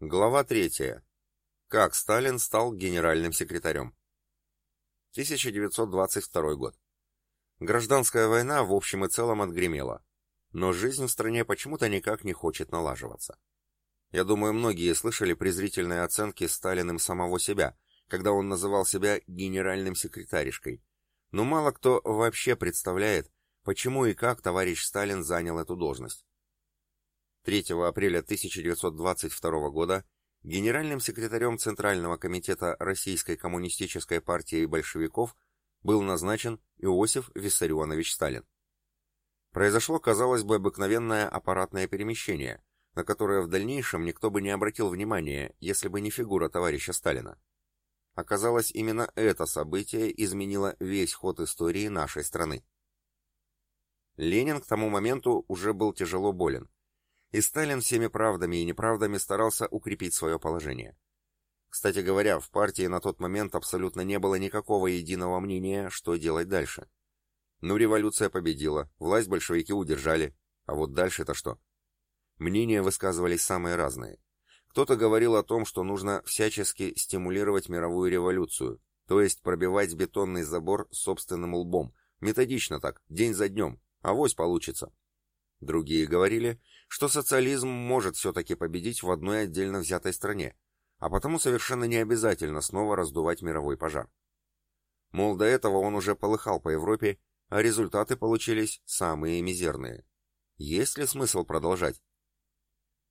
Глава 3. Как Сталин стал генеральным секретарем. 1922 год. Гражданская война в общем и целом отгремела, но жизнь в стране почему-то никак не хочет налаживаться. Я думаю, многие слышали презрительные оценки Сталиным самого себя, когда он называл себя генеральным секретаришкой. Но мало кто вообще представляет, почему и как товарищ Сталин занял эту должность. 3 апреля 1922 года генеральным секретарем Центрального комитета Российской коммунистической партии большевиков был назначен Иосиф Виссарионович Сталин. Произошло, казалось бы, обыкновенное аппаратное перемещение, на которое в дальнейшем никто бы не обратил внимания, если бы не фигура товарища Сталина. Оказалось, именно это событие изменило весь ход истории нашей страны. Ленин к тому моменту уже был тяжело болен, и Сталин всеми правдами и неправдами старался укрепить свое положение. Кстати говоря, в партии на тот момент абсолютно не было никакого единого мнения, что делать дальше. Ну, революция победила, власть большевики удержали, а вот дальше-то что? Мнения высказывались самые разные. Кто-то говорил о том, что нужно всячески стимулировать мировую революцию, то есть пробивать бетонный забор собственным лбом, методично так, день за днем, авось получится. Другие говорили, что социализм может все-таки победить в одной отдельно взятой стране, а потому совершенно не обязательно снова раздувать мировой пожар. Мол, до этого он уже полыхал по Европе, а результаты получились самые мизерные. Есть ли смысл продолжать?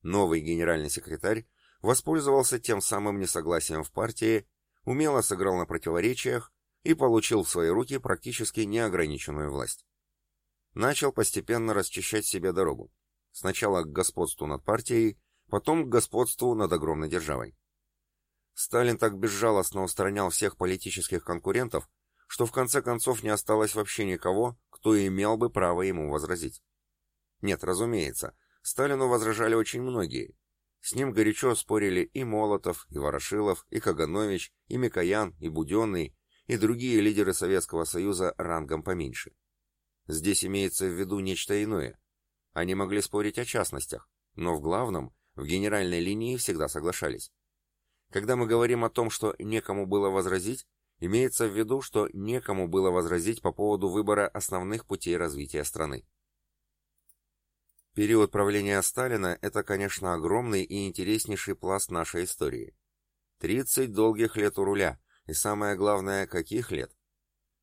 Новый генеральный секретарь воспользовался тем самым несогласием в партии, умело сыграл на противоречиях и получил в свои руки практически неограниченную власть. Начал постепенно расчищать себе дорогу. Сначала к господству над партией, потом к господству над огромной державой. Сталин так безжалостно устранял всех политических конкурентов, что в конце концов не осталось вообще никого, кто имел бы право ему возразить. Нет, разумеется, Сталину возражали очень многие. С ним горячо спорили и Молотов, и Ворошилов, и Каганович, и Микоян, и Буденный, и другие лидеры Советского Союза рангом поменьше. Здесь имеется в виду нечто иное. Они могли спорить о частностях, но в главном, в генеральной линии всегда соглашались. Когда мы говорим о том, что некому было возразить, имеется в виду, что некому было возразить по поводу выбора основных путей развития страны. Период правления Сталина – это, конечно, огромный и интереснейший пласт нашей истории. 30 долгих лет у руля, и самое главное, каких лет?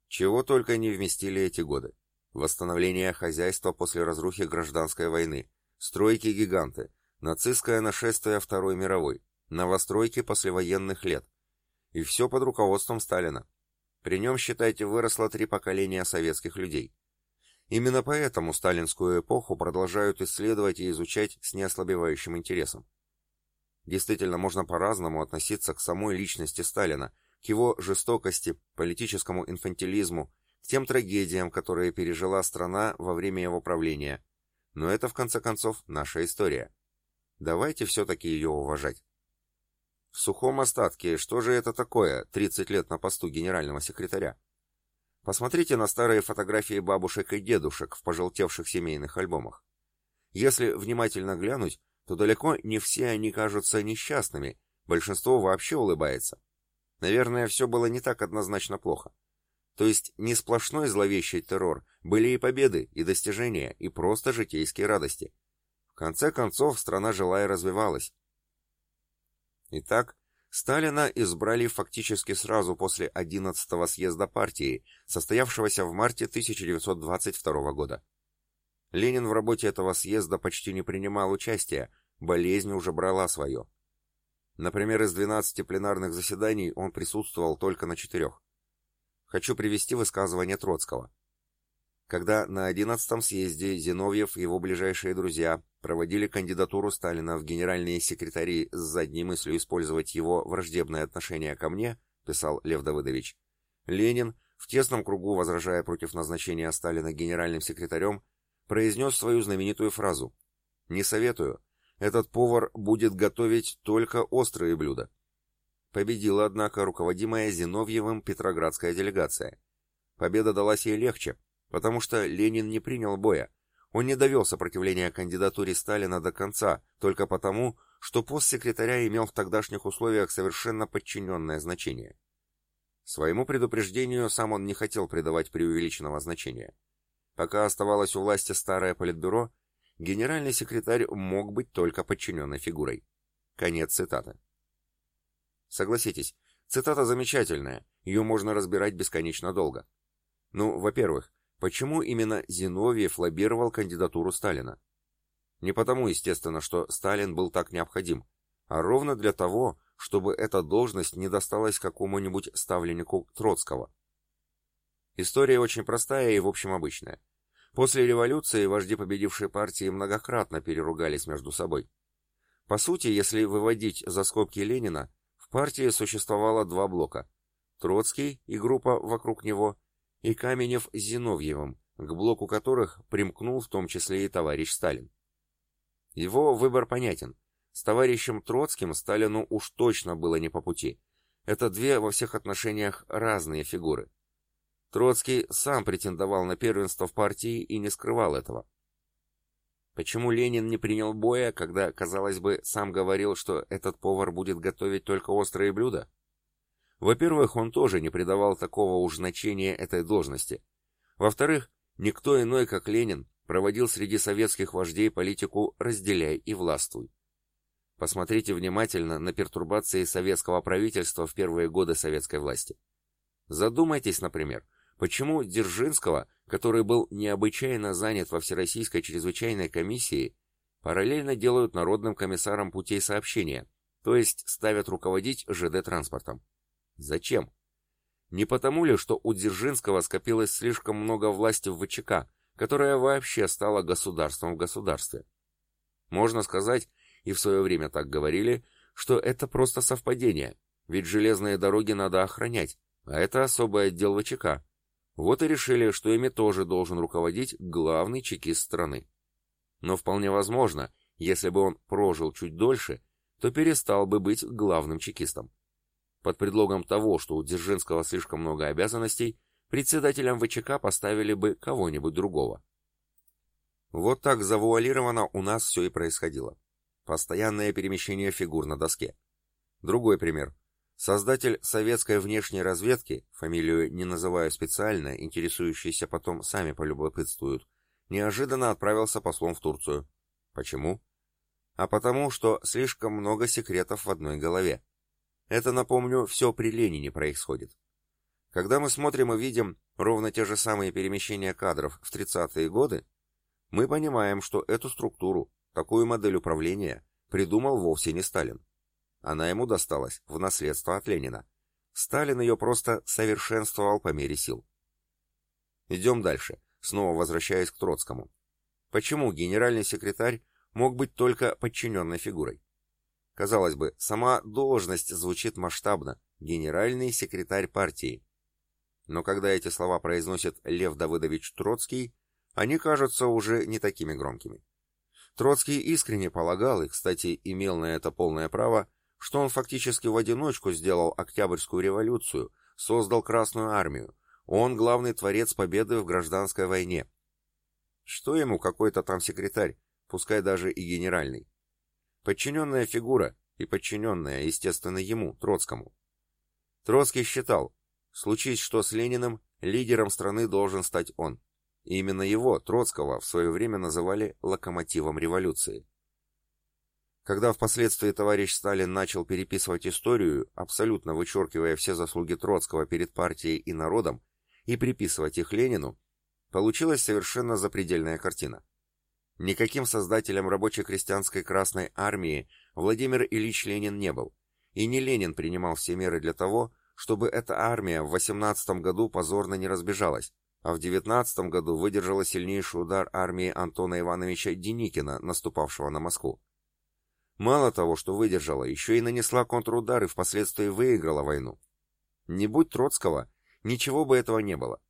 Чего только не вместили эти годы. Восстановление хозяйства после разрухи гражданской войны, стройки-гиганты, нацистское нашествие Второй мировой, новостройки послевоенных лет. И все под руководством Сталина. При нем, считайте, выросло три поколения советских людей. Именно поэтому сталинскую эпоху продолжают исследовать и изучать с неослабевающим интересом. Действительно, можно по-разному относиться к самой личности Сталина, к его жестокости, политическому инфантилизму, тем трагедиям, которые пережила страна во время его правления. Но это, в конце концов, наша история. Давайте все-таки ее уважать. В сухом остатке, что же это такое, 30 лет на посту генерального секретаря? Посмотрите на старые фотографии бабушек и дедушек в пожелтевших семейных альбомах. Если внимательно глянуть, то далеко не все они кажутся несчастными, большинство вообще улыбается. Наверное, все было не так однозначно плохо. То есть не сплошной зловещий террор, были и победы, и достижения, и просто житейские радости. В конце концов, страна жила и развивалась. Итак, Сталина избрали фактически сразу после 11-го съезда партии, состоявшегося в марте 1922 года. Ленин в работе этого съезда почти не принимал участия, болезнь уже брала свое. Например, из 12 пленарных заседаний он присутствовал только на четырех. Хочу привести высказывание Троцкого. Когда на 11-м съезде Зиновьев и его ближайшие друзья проводили кандидатуру Сталина в генеральные секретари с задней мыслью использовать его враждебное отношение ко мне, писал Лев Давыдович, Ленин, в тесном кругу возражая против назначения Сталина генеральным секретарем, произнес свою знаменитую фразу «Не советую, этот повар будет готовить только острые блюда». Победила, однако, руководимая Зиновьевым Петроградская делегация. Победа далась ей легче, потому что Ленин не принял боя. Он не довел сопротивления кандидатуре Сталина до конца, только потому, что пост секретаря имел в тогдашних условиях совершенно подчиненное значение. Своему предупреждению сам он не хотел придавать преувеличенного значения. Пока оставалось у власти старое политбюро, генеральный секретарь мог быть только подчиненной фигурой. Конец цитаты. Согласитесь, цитата замечательная, ее можно разбирать бесконечно долго. Ну, во-первых, почему именно Зиновьев лоббировал кандидатуру Сталина? Не потому, естественно, что Сталин был так необходим, а ровно для того, чтобы эта должность не досталась какому-нибудь ставленнику Троцкого. История очень простая и, в общем, обычная. После революции вожди победившей партии многократно переругались между собой. По сути, если выводить за скобки Ленина, партии существовало два блока. Троцкий и группа вокруг него, и Каменев с Зиновьевым, к блоку которых примкнул в том числе и товарищ Сталин. Его выбор понятен. С товарищем Троцким Сталину уж точно было не по пути. Это две во всех отношениях разные фигуры. Троцкий сам претендовал на первенство в партии и не скрывал этого. Почему Ленин не принял боя, когда, казалось бы, сам говорил, что этот повар будет готовить только острые блюда? Во-первых, он тоже не придавал такого уж значения этой должности. Во-вторых, никто иной, как Ленин, проводил среди советских вождей политику «разделяй и властвуй». Посмотрите внимательно на пертурбации советского правительства в первые годы советской власти. Задумайтесь, например, почему Дзержинского, который был необычайно занят во Всероссийской чрезвычайной комиссии, параллельно делают народным комиссаром путей сообщения, то есть ставят руководить ЖД-транспортом. Зачем? Не потому ли, что у Дзержинского скопилось слишком много власти в ВЧК, которая вообще стала государством в государстве? Можно сказать, и в свое время так говорили, что это просто совпадение, ведь железные дороги надо охранять, а это особый отдел ВЧК. Вот и решили, что ими тоже должен руководить главный чекист страны. Но вполне возможно, если бы он прожил чуть дольше, то перестал бы быть главным чекистом. Под предлогом того, что у Дзержинского слишком много обязанностей, председателем ВЧК поставили бы кого-нибудь другого. Вот так завуалировано у нас все и происходило. Постоянное перемещение фигур на доске. Другой пример. Создатель советской внешней разведки, фамилию не называю специально, интересующиеся потом сами полюбопытствуют, неожиданно отправился послом в Турцию. Почему? А потому, что слишком много секретов в одной голове. Это, напомню, все при Ленине происходит. Когда мы смотрим и видим ровно те же самые перемещения кадров в 30-е годы, мы понимаем, что эту структуру, Такую модель управления придумал вовсе не Сталин. Она ему досталась в наследство от Ленина. Сталин ее просто совершенствовал по мере сил. Идем дальше, снова возвращаясь к Троцкому. Почему генеральный секретарь мог быть только подчиненной фигурой? Казалось бы, сама должность звучит масштабно – генеральный секретарь партии. Но когда эти слова произносит Лев Давыдович Троцкий, они кажутся уже не такими громкими. Троцкий искренне полагал, и, кстати, имел на это полное право, что он фактически в одиночку сделал Октябрьскую революцию, создал Красную армию. Он главный творец победы в гражданской войне. Что ему какой-то там секретарь, пускай даже и генеральный? Подчиненная фигура, и подчиненная, естественно, ему, Троцкому. Троцкий считал, случись что с Лениным, лидером страны должен стать он. И именно его, Троцкого, в свое время называли локомотивом революции. Когда впоследствии товарищ Сталин начал переписывать историю, абсолютно вычеркивая все заслуги Троцкого перед партией и народом, и приписывать их Ленину, получилась совершенно запредельная картина. Никаким создателем рабоче-крестьянской Красной Армии Владимир Ильич Ленин не был, и не Ленин принимал все меры для того, чтобы эта армия в 18 году позорно не разбежалась, а в 19 году выдержала сильнейший удар армии Антона Ивановича Деникина, наступавшего на Москву. Мало того, что выдержала, еще и нанесла контрудар и впоследствии выиграла войну. Не будь Троцкого, ничего бы этого не было.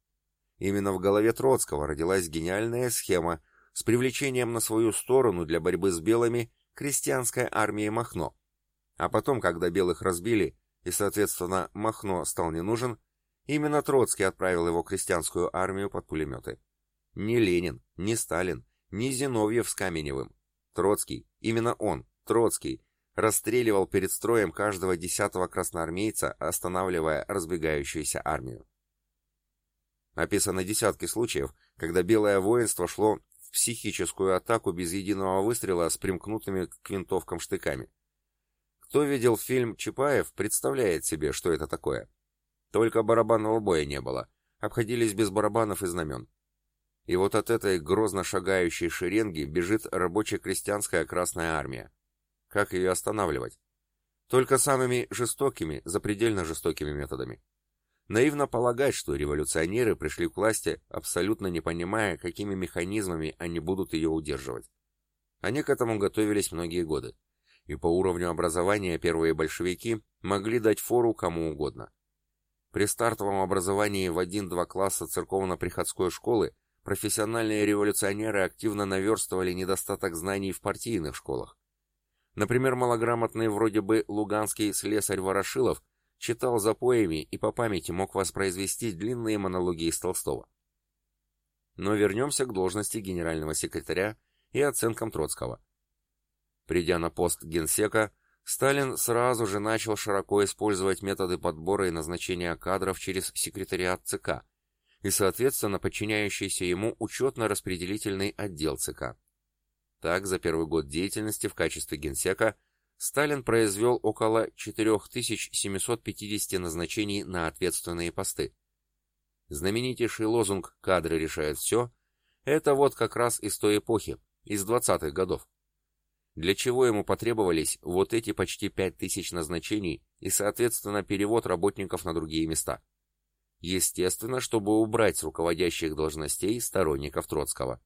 Именно в голове Троцкого родилась гениальная схема с привлечением на свою сторону для борьбы с белыми крестьянской армии Махно. А потом, когда белых разбили, и, соответственно, Махно стал не нужен, Именно Троцкий отправил его крестьянскую армию под пулеметы. Не Ленин, не Сталин, не Зиновьев с Каменевым. Троцкий, именно он, Троцкий, расстреливал перед строем каждого десятого красноармейца, останавливая разбегающуюся армию. Описаны десятки случаев, когда белое воинство шло в психическую атаку без единого выстрела с примкнутыми к винтовкам штыками. Кто видел фильм «Чапаев», представляет себе, что это такое. Только барабанного боя не было, обходились без барабанов и знамен. И вот от этой грозно шагающей шеренги бежит рабоче-крестьянская Красная Армия. Как ее останавливать? Только самыми жестокими, запредельно жестокими методами. Наивно полагать, что революционеры пришли к власти, абсолютно не понимая, какими механизмами они будут ее удерживать. Они к этому готовились многие годы. И по уровню образования первые большевики могли дать фору кому угодно. При стартовом образовании в 1-2 класса церковно-приходской школы профессиональные революционеры активно наверстывали недостаток знаний в партийных школах. Например, малограмотный вроде бы луганский слесарь Ворошилов читал запоями и по памяти мог воспроизвести длинные монологи из Толстого. Но вернемся к должности генерального секретаря и оценкам Троцкого. Придя на пост генсека, Сталин сразу же начал широко использовать методы подбора и назначения кадров через секретариат ЦК и, соответственно, подчиняющийся ему учетно-распределительный отдел ЦК. Так, за первый год деятельности в качестве генсека Сталин произвел около 4750 назначений на ответственные посты. Знаменитейший лозунг «Кадры решают все» — это вот как раз из той эпохи, из 20-х годов. Для чего ему потребовались вот эти почти 5000 назначений и, соответственно, перевод работников на другие места? Естественно, чтобы убрать с руководящих должностей сторонников Троцкого.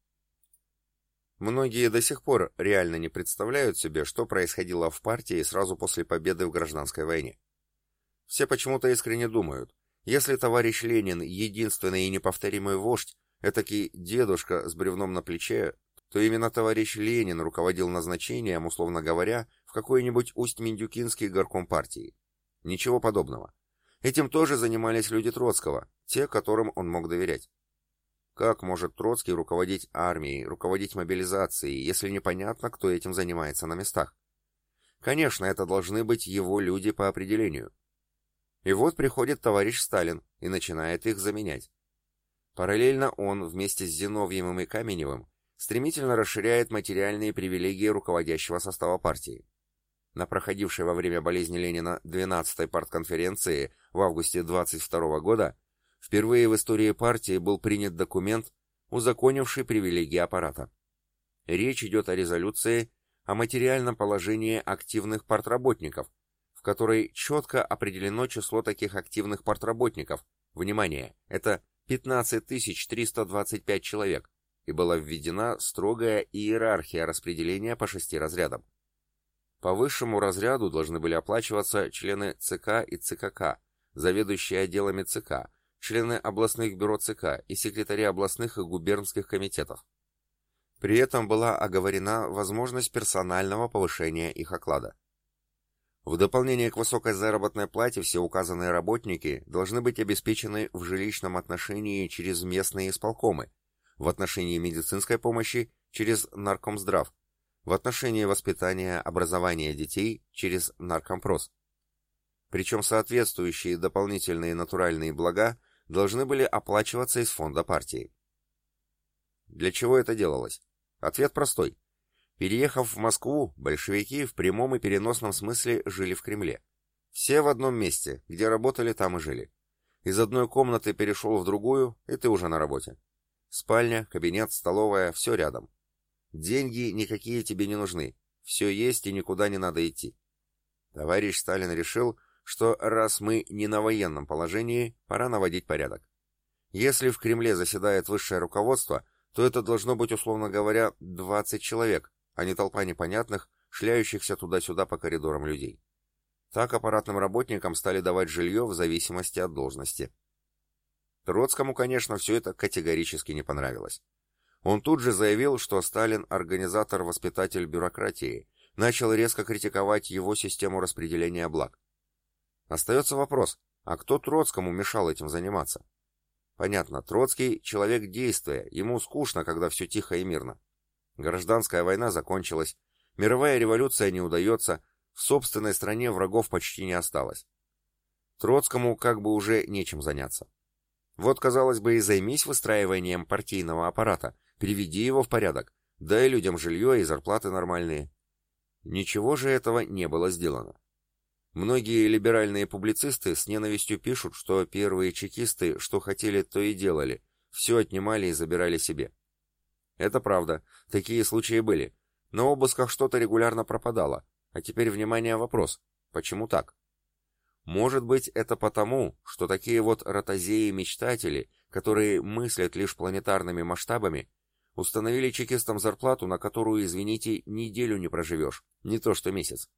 Многие до сих пор реально не представляют себе, что происходило в партии сразу после победы в гражданской войне. Все почему-то искренне думают, если товарищ Ленин единственный и неповторимый вождь, этакий дедушка с бревном на плече, то именно товарищ Ленин руководил назначением, условно говоря, в какой-нибудь Усть-Миндюкинский горком партии. Ничего подобного. Этим тоже занимались люди Троцкого, те, которым он мог доверять. Как может Троцкий руководить армией, руководить мобилизацией, если непонятно, кто этим занимается на местах? Конечно, это должны быть его люди по определению. И вот приходит товарищ Сталин и начинает их заменять. Параллельно он вместе с Зиновьевым и Каменевым стремительно расширяет материальные привилегии руководящего состава партии. На проходившей во время болезни Ленина 12-й партконференции в августе 22 года Впервые в истории партии был принят документ, узаконивший привилегии аппарата. Речь идет о резолюции о материальном положении активных партработников, в которой четко определено число таких активных партработников. Внимание, это 15 325 человек, и была введена строгая иерархия распределения по шести разрядам. По высшему разряду должны были оплачиваться члены ЦК и ЦКК, заведующие отделами ЦК, члены областных бюро ЦК и секретари областных и губернских комитетов. При этом была оговорена возможность персонального повышения их оклада. В дополнение к высокой заработной плате все указанные работники должны быть обеспечены в жилищном отношении через местные исполкомы, в отношении медицинской помощи через наркомздрав, в отношении воспитания, образования детей через наркомпрос. Причем соответствующие дополнительные натуральные блага должны были оплачиваться из фонда партии. Для чего это делалось? Ответ простой. Переехав в Москву, большевики в прямом и переносном смысле жили в Кремле. Все в одном месте, где работали, там и жили. Из одной комнаты перешел в другую, и ты уже на работе. Спальня, кабинет, столовая, все рядом. Деньги никакие тебе не нужны. Все есть и никуда не надо идти. Товарищ Сталин решил, что раз мы не на военном положении, пора наводить порядок. Если в Кремле заседает высшее руководство, то это должно быть, условно говоря, 20 человек, а не толпа непонятных, шляющихся туда-сюда по коридорам людей. Так аппаратным работникам стали давать жилье в зависимости от должности. Троцкому, конечно, все это категорически не понравилось. Он тут же заявил, что Сталин – организатор-воспитатель бюрократии, начал резко критиковать его систему распределения благ. Остается вопрос, а кто Троцкому мешал этим заниматься? Понятно, Троцкий — человек действия, ему скучно, когда все тихо и мирно. Гражданская война закончилась, мировая революция не удается, В собственной стране врагов почти не осталось. Троцкому как бы уже нечем заняться. Вот, казалось бы, и займись выстраиванием партийного аппарата, приведи его в порядок, дай людям жилье и зарплаты нормальные. Ничего же этого не было сделано. Многие либеральные публицисты с ненавистью пишут, что первые чекисты, что хотели, то и делали, все отнимали и забирали себе. Это правда, такие случаи были. На обысках что-то регулярно пропадало. А теперь, внимание, вопрос. Почему так? Может быть, это потому, что такие вот ротозеи-мечтатели, которые мыслят лишь планетарными масштабами, установили чекистам зарплату, на которую, извините, неделю не проживешь, не то что месяц.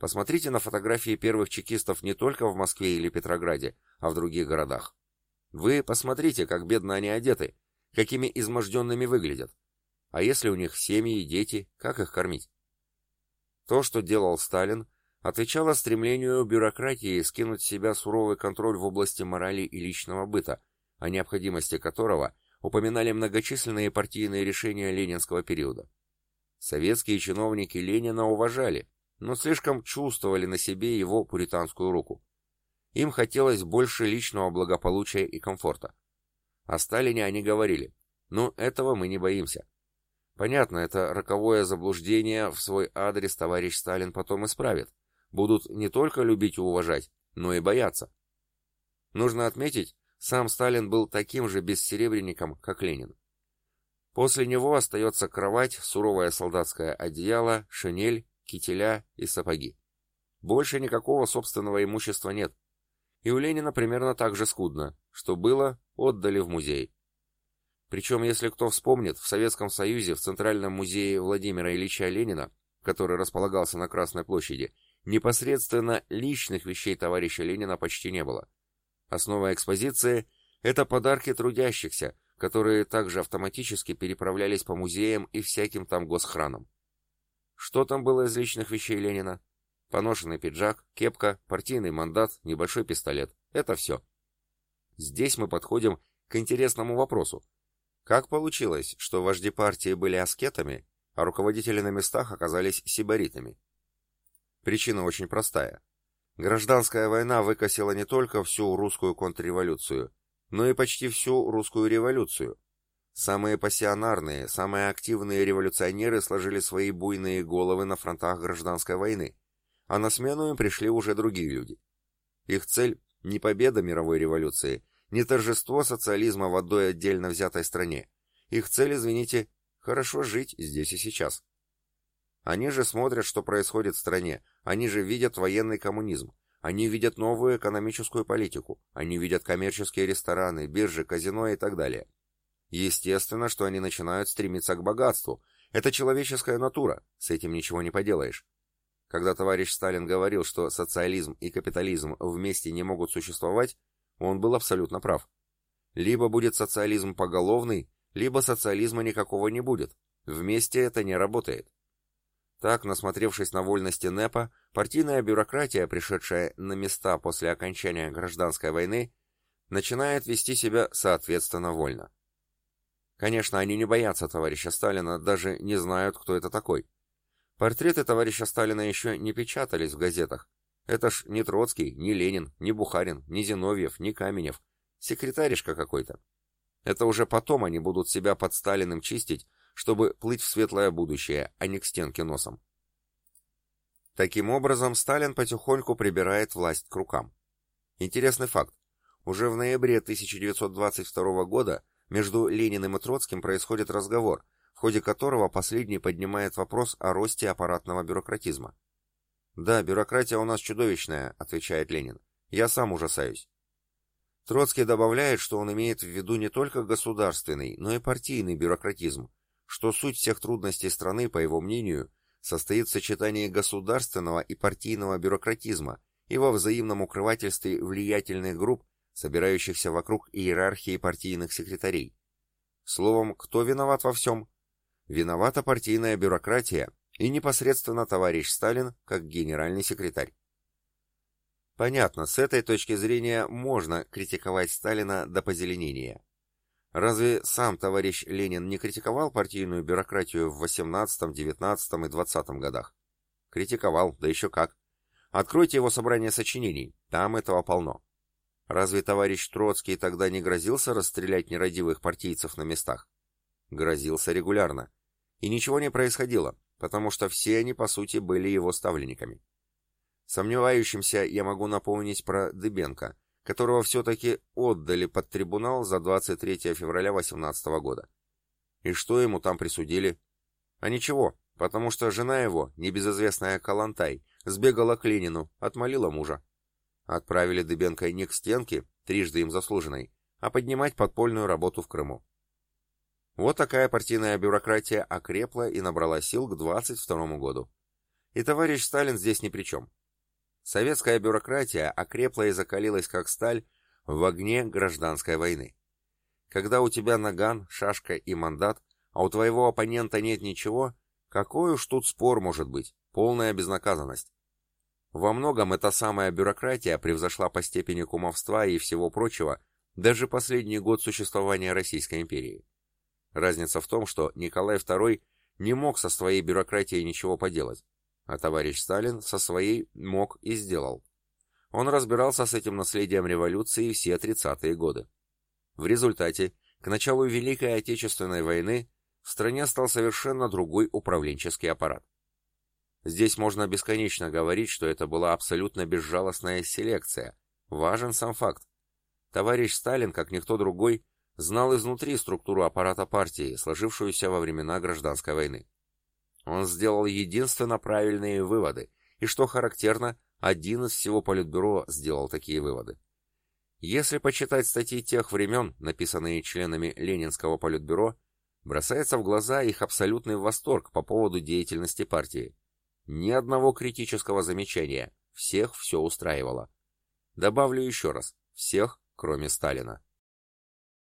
Посмотрите на фотографии первых чекистов не только в Москве или Петрограде, а в других городах. Вы посмотрите, как бедно они одеты, какими изможденными выглядят. А если у них семьи и дети, как их кормить? То, что делал Сталин, отвечало стремлению бюрократии скинуть с себя суровый контроль в области морали и личного быта, о необходимости которого упоминали многочисленные партийные решения ленинского периода. Советские чиновники Ленина уважали, но слишком чувствовали на себе его пуританскую руку. Им хотелось больше личного благополучия и комфорта. О Сталине они говорили, ну этого мы не боимся. Понятно, это роковое заблуждение в свой адрес товарищ Сталин потом исправит. Будут не только любить и уважать, но и бояться. Нужно отметить, сам Сталин был таким же бессеребренником, как Ленин. После него остается кровать, суровое солдатское одеяло, шинель, кителя и сапоги. Больше никакого собственного имущества нет. И у Ленина примерно так же скудно. Что было, отдали в музей. Причем, если кто вспомнит, в Советском Союзе в Центральном музее Владимира Ильича Ленина, который располагался на Красной площади, непосредственно личных вещей товарища Ленина почти не было. Основа экспозиции – это подарки трудящихся, которые также автоматически переправлялись по музеям и всяким там госхранам. Что там было из личных вещей Ленина? Поношенный пиджак, кепка, партийный мандат, небольшой пистолет. Это все. Здесь мы подходим к интересному вопросу. Как получилось, что вожди партии были аскетами, а руководители на местах оказались сибаритами? Причина очень простая. Гражданская война выкосила не только всю русскую контрреволюцию, но и почти всю русскую революцию, Самые пассионарные, самые активные революционеры сложили свои буйные головы на фронтах гражданской войны, а на смену им пришли уже другие люди. Их цель – не победа мировой революции, не торжество социализма в одной отдельно взятой стране. Их цель, извините, хорошо жить здесь и сейчас. Они же смотрят, что происходит в стране, они же видят военный коммунизм, они видят новую экономическую политику, они видят коммерческие рестораны, биржи, казино и так далее. Естественно, что они начинают стремиться к богатству. Это человеческая натура, с этим ничего не поделаешь. Когда товарищ Сталин говорил, что социализм и капитализм вместе не могут существовать, он был абсолютно прав. Либо будет социализм поголовный, либо социализма никакого не будет. Вместе это не работает. Так, насмотревшись на вольности НЭПа, партийная бюрократия, пришедшая на места после окончания гражданской войны, начинает вести себя соответственно вольно. Конечно, они не боятся товарища Сталина, даже не знают, кто это такой. Портреты товарища Сталина еще не печатались в газетах. Это ж не Троцкий, не Ленин, не Бухарин, не Зиновьев, не Каменев. Секретаришка какой-то. Это уже потом они будут себя под Сталиным чистить, чтобы плыть в светлое будущее, а не к стенке носом. Таким образом, Сталин потихоньку прибирает власть к рукам. Интересный факт. Уже в ноябре 1922 года между Лениным и Троцким происходит разговор, в ходе которого последний поднимает вопрос о росте аппаратного бюрократизма. «Да, бюрократия у нас чудовищная», — отвечает Ленин. «Я сам ужасаюсь». Троцкий добавляет, что он имеет в виду не только государственный, но и партийный бюрократизм, что суть всех трудностей страны, по его мнению, состоит в сочетании государственного и партийного бюрократизма и во взаимном укрывательстве влиятельных групп собирающихся вокруг иерархии партийных секретарей. Словом, кто виноват во всем? Виновата партийная бюрократия и непосредственно товарищ Сталин как генеральный секретарь. Понятно, с этой точки зрения можно критиковать Сталина до позеленения. Разве сам товарищ Ленин не критиковал партийную бюрократию в 18, 19 и 20 годах? Критиковал, да еще как. Откройте его собрание сочинений, там этого полно. Разве товарищ Троцкий тогда не грозился расстрелять нерадивых партийцев на местах? Грозился регулярно. И ничего не происходило, потому что все они, по сути, были его ставленниками. Сомневающимся я могу напомнить про Дыбенко, которого все-таки отдали под трибунал за 23 февраля 18 года. И что ему там присудили? А ничего, потому что жена его, небезызвестная Калантай, сбегала к Ленину, отмолила мужа. Отправили Дыбенко не к стенке, трижды им заслуженной, а поднимать подпольную работу в Крыму. Вот такая партийная бюрократия окрепла и набрала сил к 22 году. И товарищ Сталин здесь ни при чем. Советская бюрократия окрепла и закалилась как сталь в огне гражданской войны. Когда у тебя наган, шашка и мандат, а у твоего оппонента нет ничего, какой уж тут спор может быть, полная безнаказанность. Во многом эта самая бюрократия превзошла по степени кумовства и всего прочего даже последний год существования Российской империи. Разница в том, что Николай II не мог со своей бюрократией ничего поделать, а товарищ Сталин со своей мог и сделал. Он разбирался с этим наследием революции все 30-е годы. В результате, к началу Великой Отечественной войны, в стране стал совершенно другой управленческий аппарат. Здесь можно бесконечно говорить, что это была абсолютно безжалостная селекция. Важен сам факт. Товарищ Сталин, как никто другой, знал изнутри структуру аппарата партии, сложившуюся во времена гражданской войны. Он сделал единственно правильные выводы, и, что характерно, один из всего Политбюро сделал такие выводы. Если почитать статьи тех времен, написанные членами Ленинского Политбюро, бросается в глаза их абсолютный восторг по поводу деятельности партии. Ни одного критического замечания, всех все устраивало. Добавлю еще раз, всех, кроме Сталина.